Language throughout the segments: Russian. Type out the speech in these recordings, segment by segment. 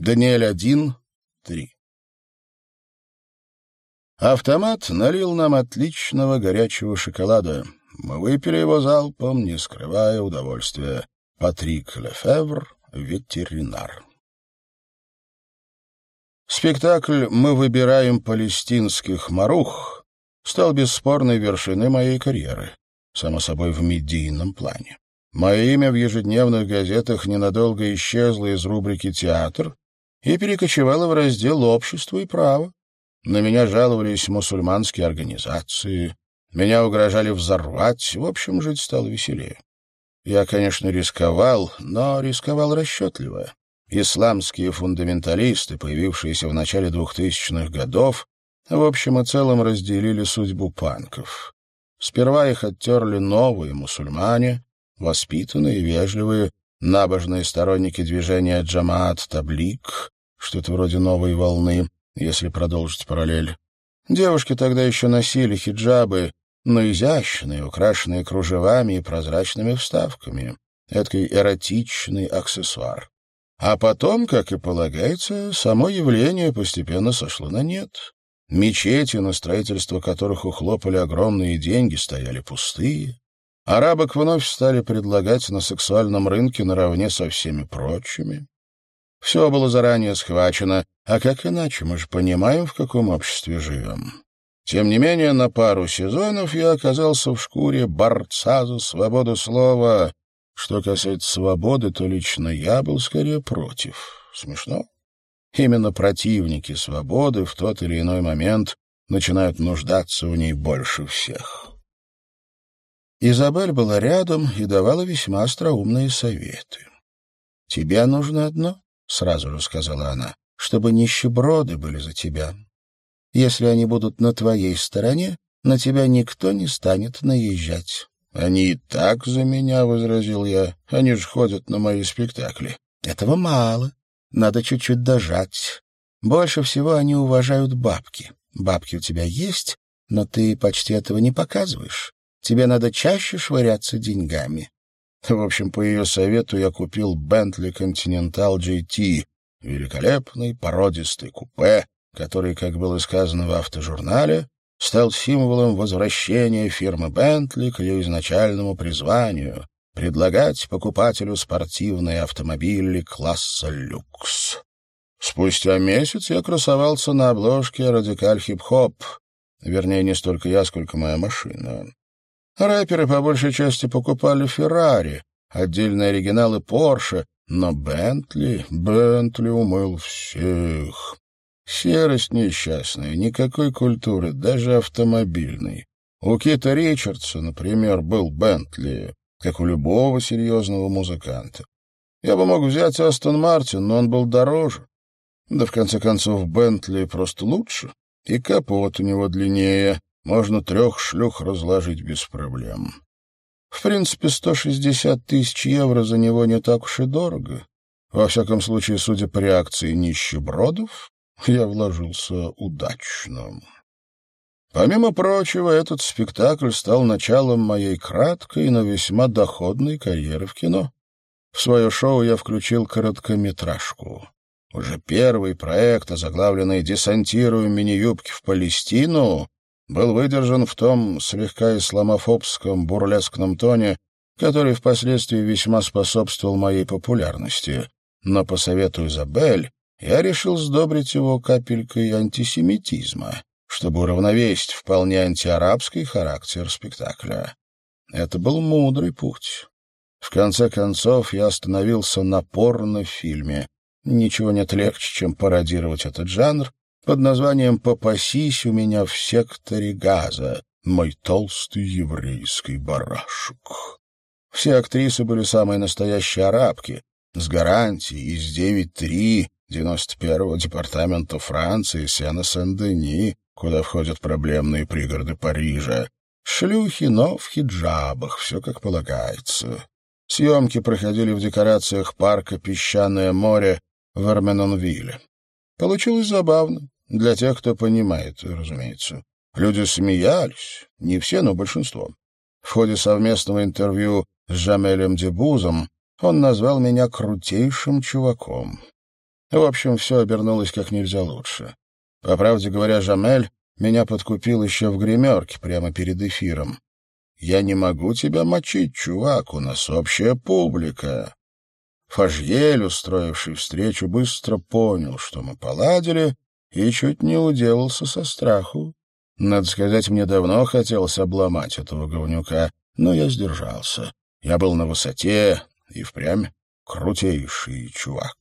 Даниэль 1, 3. Автомат налил нам отличного горячего шоколада. Мы выпили его залпом, не скрывая удовольствия. Патрик Лефевр, ветеринар. Спектакль «Мы выбираем палестинских марух» стал бесспорной вершиной моей карьеры, само собой в медийном плане. Мое имя в ежедневных газетах ненадолго исчезло из рубрики «Театр», и перекочевала в раздел «Общество и право». На меня жаловались мусульманские организации, меня угрожали взорвать, в общем, жить стало веселее. Я, конечно, рисковал, но рисковал расчетливо. Исламские фундаменталисты, появившиеся в начале двухтысячных годов, в общем и целом разделили судьбу панков. Сперва их оттерли новые мусульмане, воспитанные, вежливые, набожные сторонники движения Джамаат Таблик, что-то вроде новой волны, если продолжить параллель. Девушки тогда еще носили хиджабы, но изящные, украшенные кружевами и прозрачными вставками. Эдакий эротичный аксессуар. А потом, как и полагается, само явление постепенно сошло на нет. Мечети, на строительство которых ухлопали огромные деньги, стояли пустые. Арабок вновь стали предлагать на сексуальном рынке наравне со всеми прочими. Все было заранее схвачено, а как иначе, мы же понимаем, в каком обществе живем. Тем не менее, на пару сезонов я оказался в шкуре борца за свободу слова. Что касается свободы, то лично я был скорее против. Смешно? Именно противники свободы в тот или иной момент начинают нуждаться в ней больше всех. Изабель была рядом и давала весьма остроумные советы. «Тебе нужно одно», — сразу же сказала она, — «чтобы нищеброды были за тебя. Если они будут на твоей стороне, на тебя никто не станет наезжать». «Они и так за меня», — возразил я. «Они же ходят на мои спектакли». «Этого мало. Надо чуть-чуть дожать. Больше всего они уважают бабки. Бабки у тебя есть, но ты почти этого не показываешь. Тебе надо чаще швыряться деньгами. В общем, по ее совету я купил Bentley Continental GT, великолепный породистый купе, который, как было сказано в автожурнале, стал символом возвращения фирмы Bentley к ее изначальному призванию — предлагать покупателю спортивные автомобили класса люкс. Спустя месяц я красовался на обложке «Радикаль хип-хоп», вернее, не столько я, сколько моя машина. Рэперы по большей части покупали Феррари, отдельные оригиналы Порше, но Бентли, Бентли умыл всех. Серость несчастная, никакой культуры, даже автомобильной. У Кита Ричардса, например, был Бентли, как у любого серьезного музыканта. Я бы мог взять Астон Мартин, но он был дороже. Да, в конце концов, Бентли просто лучше, и капот у него длиннее, можно трех шлюх разложить без проблем. В принципе, 160 тысяч евро за него не так уж и дорого. Во всяком случае, судя по реакции нищебродов, я вложился удачно. Помимо прочего, этот спектакль стал началом моей краткой, но весьма доходной карьеры в кино. В свое шоу я включил короткометражку. Уже первый проект, озаглавленный «Десантируем мини-юбки в Палестину», был выдержан в том слегка исламофобском бурлескном тоне, который впоследствии весьма способствовал моей популярности. Но по совету Изабель я решил сдобрить его капелькой антисемитизма, чтобы уравновесить вполне антиарабский характер спектакля. Это был мудрый путь. В конце концов, я остановился на порнофильме. Ничего нет легче, чем пародировать этот жанр, под названием «Попасись у меня в секторе газа, мой толстый еврейский барашек». Все актрисы были самые настоящие арабки, с гарантией из 9-3 91-го департамента Франции Сена-Сен-Дени, куда входят проблемные пригороды Парижа. Шлюхи, но в хиджабах, все как полагается. Съемки проходили в декорациях парка «Песчаное море» в Арменонвилле. Получилось забавно. Для тех, кто понимает, разумеется. Люди смеялись, не все, но большинство. В ходе совместного интервью с Жамелем Дебузом он назвал меня крутейшим чуваком. В общем, все обернулось как нельзя лучше. По правде говоря, Жамель меня подкупил еще в гримерке прямо перед эфиром. «Я не могу тебя мочить, чувак, у нас общая публика». Фажьель, устроивший встречу, быстро понял, что мы поладили, и чуть не уделался со страху. Надо сказать, мне давно хотелось обломать этого говнюка, но я сдержался. Я был на высоте и впрямь крутейший чувак.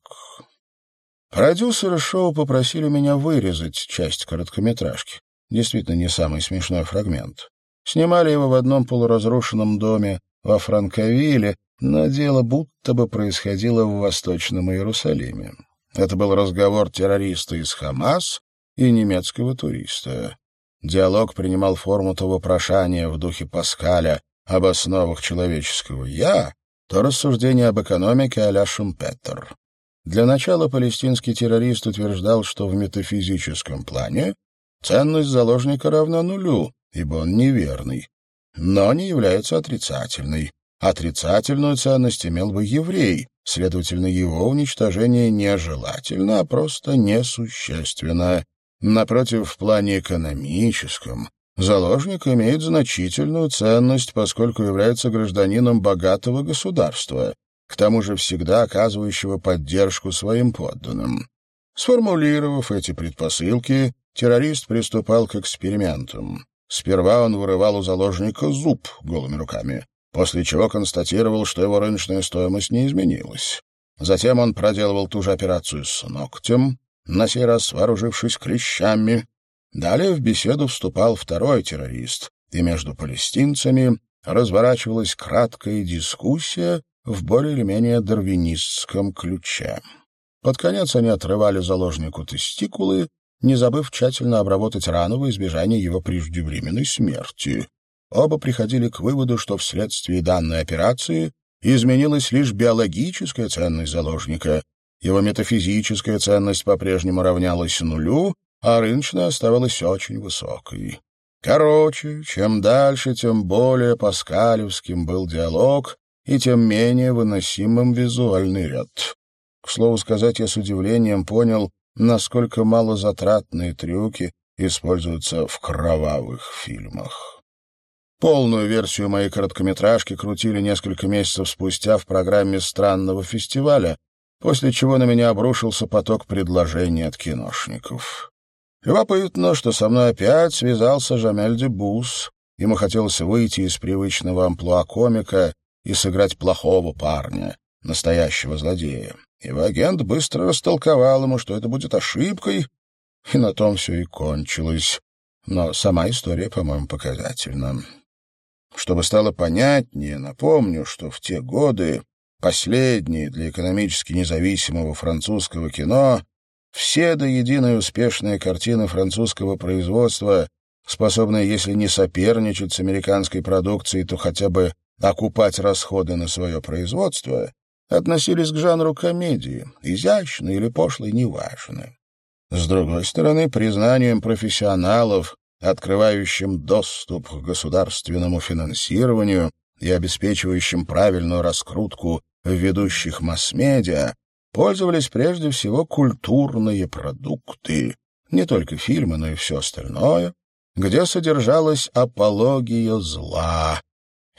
Продюсеры шоу попросили меня вырезать часть короткометражки. Действительно, не самый смешной фрагмент. Снимали его в одном полуразрушенном доме во Франковиле, но дело будто бы происходило в Восточном Иерусалиме. Это был разговор террориста из Хамас и немецкого туриста. Диалог принимал форму то вопрошания в духе Паскаля об основах человеческого «я», то рассуждение об экономике а-ля Шумпетер. Для начала палестинский террорист утверждал, что в метафизическом плане ценность заложника равна нулю, ибо он неверный, но не является отрицательной. Отрицательную ценность имел бы еврей, следовательно, его уничтожение нежелательно, а просто несущественно. Напротив, в плане экономическом заложник имеет значительную ценность, поскольку является гражданином богатого государства, к тому же всегда оказывающего поддержку своим подданным. Сформулировав эти предпосылки, террорист приступал к экспериментам. Сперва он вырывал у заложника зуб голыми руками, после чего констатировал, что его рыночная стоимость не изменилась. Затем он проделывал ту же операцию с ногтем, на сей раз вооружившись клещами. Далее в беседу вступал второй террорист, и между палестинцами разворачивалась краткая дискуссия в более или менее дарвинистском ключе. Под конец они отрывали заложнику тестикулы, не забыв тщательно обработать рану во избежание его преждевременной смерти. Оба приходили к выводу, что вследствие данной операции изменилась лишь биологическая ценность заложника, его метафизическая ценность по-прежнему равнялась нулю, а рыночная оставалась очень высокой. Короче, чем дальше, тем более паскалевским был диалог, и тем менее выносимым визуальный ряд. К слову сказать, я с удивлением понял, насколько малозатратные трюки используются в кровавых фильмах. Полную версию моей короткометражки крутили несколько месяцев спустя в программе странного фестиваля, после чего на меня обрушился поток предложений от киношников. Любопытно, что со мной опять связался Жамель Дебус. Ему хотелось выйти из привычного амплуа комика и сыграть плохого парня, настоящего злодея. Его агент быстро растолковал ему, что это будет ошибкой, и на том все и кончилось. Но сама история, по-моему, показательна. Чтобы стало понятнее, напомню, что в те годы последние для экономически независимого французского кино, все до единой успешные картины французского производства, способные, если не соперничать с американской продукцией, то хотя бы окупать расходы на свое производство, относились к жанру комедии, изящной или пошлой, неважно. С другой стороны, признанием профессионалов, открывающим доступ к государственному финансированию и обеспечивающим правильную раскрутку ведущих масс-медиа, пользовались прежде всего культурные продукты, не только фильмы, но и все остальное, где содержалась апология зла,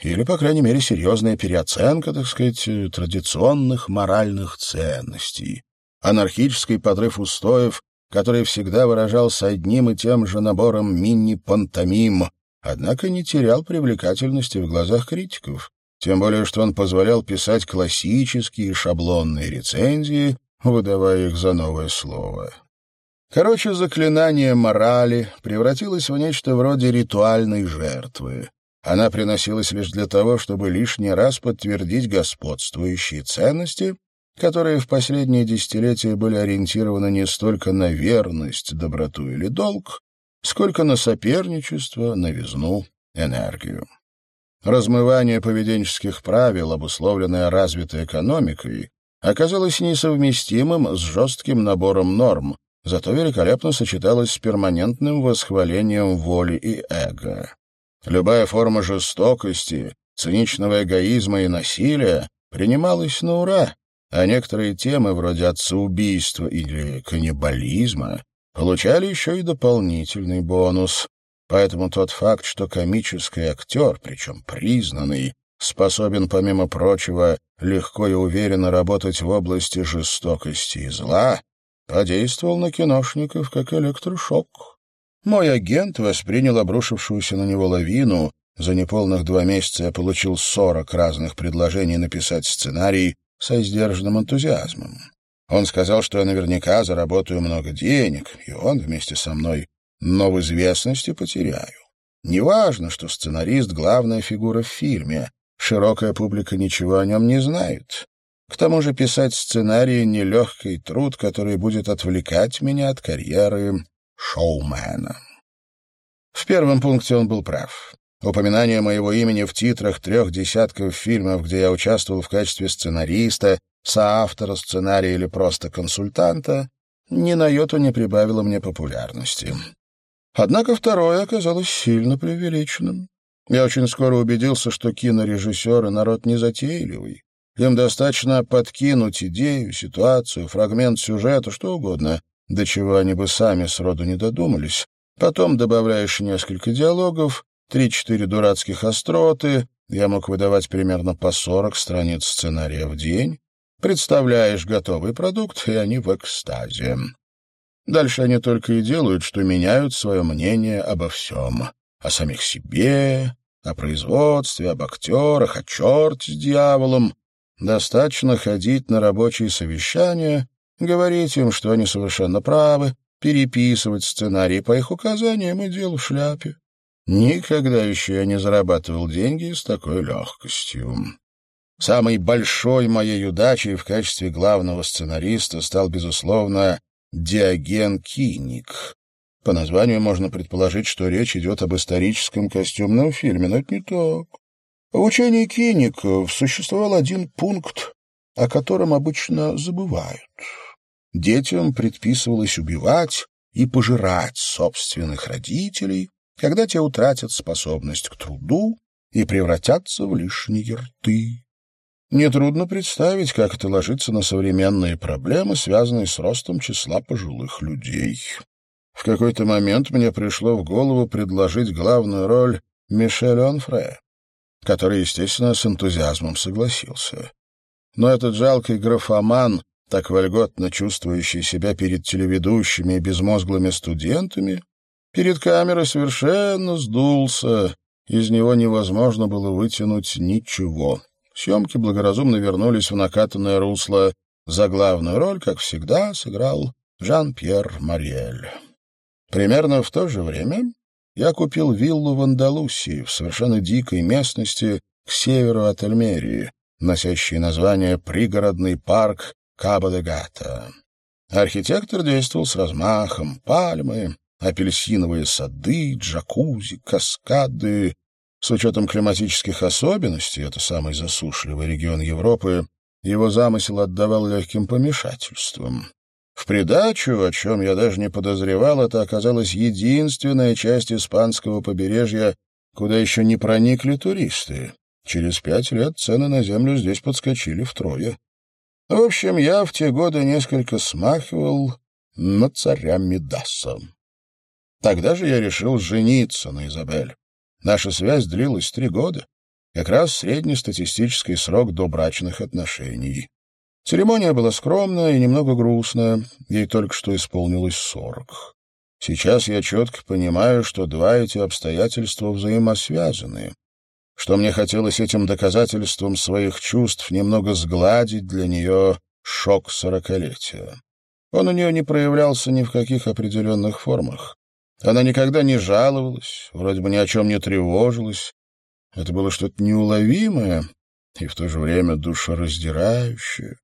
или, по крайней мере, серьезная переоценка, так сказать, традиционных моральных ценностей. Анархический подрыв устоев, который всегда выражался одним и тем же набором мини-пантомим, однако не терял привлекательности в глазах критиков, тем более что он позволял писать классические шаблонные рецензии, выдавая их за новое слово. Короче, заклинание морали превратилось в нечто вроде ритуальной жертвы. Она приносилась лишь для того, чтобы лишний раз подтвердить господствующие ценности, которые в последние десятилетия были ориентированы не столько на верность, доброту или долг, сколько на соперничество, новизну, энергию. Размывание поведенческих правил, обусловленное развитой экономикой, оказалось несовместимым с жестким набором норм, зато великолепно сочеталось с перманентным восхвалением воли и эго. Любая форма жестокости, циничного эгоизма и насилия принималась на ура, а некоторые темы, вроде отцеубийства или каннибализма, получали еще и дополнительный бонус. Поэтому тот факт, что комический актер, причем признанный, способен, помимо прочего, легко и уверенно работать в области жестокости и зла, подействовал на киношников как электрошок. Мой агент воспринял обрушившуюся на него лавину. За неполных два месяца я получил сорок разных предложений написать сценарий со сдержанным энтузиазмом. Он сказал, что я наверняка заработаю много денег, и он вместе со мной, но в известности потеряю. Неважно, что сценарист — главная фигура в фильме. Широкая публика ничего о нем не знает. К тому же писать сценарий — нелегкий труд, который будет отвлекать меня от карьеры шоумена. В первом пункте он был прав. Упоминание моего имени в титрах трех десятков фильмов, где я участвовал в качестве сценариста, соавтора сценария или просто консультанта, ни на йоту не прибавило мне популярности. Однако второе оказалось сильно преувеличенным. Я очень скоро убедился, что кинорежиссеры — народ незатейливый. Им достаточно подкинуть идею, ситуацию, фрагмент сюжета, что угодно, до чего они бы сами сроду не додумались. Потом добавляешь несколько диалогов, три-четыре дурацких остроты, я мог выдавать примерно по сорок страниц сценария в день, представляешь готовый продукт, и они в экстазе. Дальше они только и делают, что меняют свое мнение обо всем. О самих себе, о производстве, об актерах, о черте с дьяволом. Достаточно ходить на рабочие совещания, говорить им, что они совершенно правы, переписывать сценарий по их указаниям и делу в шляпе. Никогда еще я не зарабатывал деньги с такой легкостью. Самой большой моей удачей в качестве главного сценариста стал, безусловно, Диоген Киник. По названию можно предположить, что речь идет об историческом костюмном фильме, но это не так. В учении Киников существовал один пункт, о котором обычно забывают. Детям предписывалось убивать и пожирать собственных родителей, когда те утратят способность к труду и превратятся в лишние рты. Нетрудно представить, как это ложится на современные проблемы, связанные с ростом числа пожилых людей. В какой-то момент мне пришло в голову предложить главную роль Мишель Онфре, который, естественно, с энтузиазмом согласился. Но этот жалкий графоман, так вольготно чувствующий себя перед телеведущими и безмозглыми студентами, перед камерой совершенно сдулся, из него невозможно было вытянуть ничего. Съемки благоразумно вернулись в накатанное русло. За главную роль, как всегда, сыграл Жан-Пьер Мариэль. Примерно в то же время я купил виллу в Андалусии, в совершенно дикой местности к северу от Альмерии, носящей название «Пригородный парк Кабо-де-Гата». Архитектор действовал с размахом. Пальмы, апельсиновые сады, джакузи, каскады, с учетом климатических особенностей, это самый засушливый регион Европы, его замысел отдавал легким помешательством. В придачу, о чем я даже не подозревал, это оказалась единственная часть испанского побережья, куда еще не проникли туристы. Через пять лет цены на землю здесь подскочили втрое. В общем, я в те годы несколько смахивал на царя Мидаса. Тогда же я решил жениться на Изабель. Наша связь длилась три года, как раз среднестатистический срок добрачных отношений. Церемония была скромная и немного грустная, ей только что исполнилось сорок. Сейчас я четко понимаю, что два эти обстоятельства взаимосвязаны, что мне хотелось этим доказательством своих чувств немного сгладить для нее шок сорокалетия. Он у нее не проявлялся ни в каких определенных формах. Она никогда не жаловалась, вроде бы ни о чем не тревожилась. Это было что-то неуловимое и в то же время душераздирающее.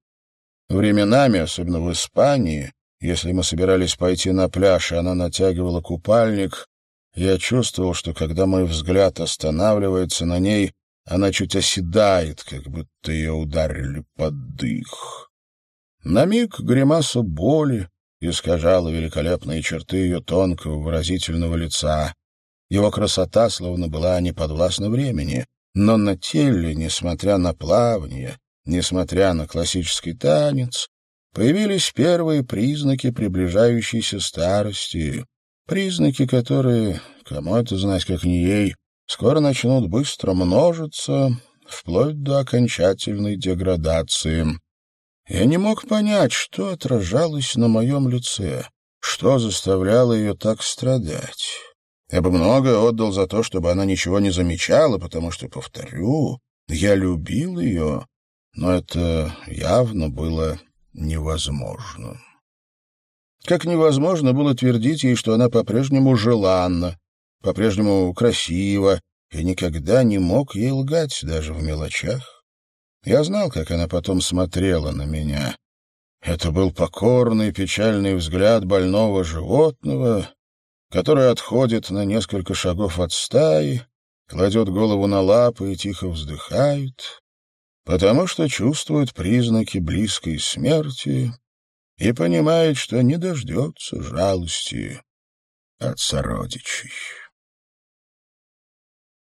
Временами, особенно в Испании, если мы собирались пойти на пляж, и она натягивала купальник, я чувствовал, что когда мой взгляд останавливается на ней, она чуть оседает, как будто ее ударили под дых. На миг гримаса боли, искажала великолепные черты ее тонкого выразительного лица. Его красота словно была не подвластна времени, но на теле, несмотря на плавание, Несмотря на классический танец, появились первые признаки приближающейся старости, признаки, которые, кому это знать, как не ей, скоро начнут быстро множиться, вплоть до окончательной деградации. Я не мог понять, что отражалось на моем лице, что заставляло ее так страдать. Я бы многое отдал за то, чтобы она ничего не замечала, потому что, повторю, я любил ее, но это явно было невозможно. Как невозможно было твердить ей, что она по-прежнему желанна, по-прежнему красива, и никогда не мог ей лгать даже в мелочах. Я знал, как она потом смотрела на меня. Это был покорный печальный взгляд больного животного, которое отходит на несколько шагов от стаи, кладет голову на лапы и тихо вздыхает, потому что чувствует признаки близкой смерти и понимает, что не дождется жалости от сородичей.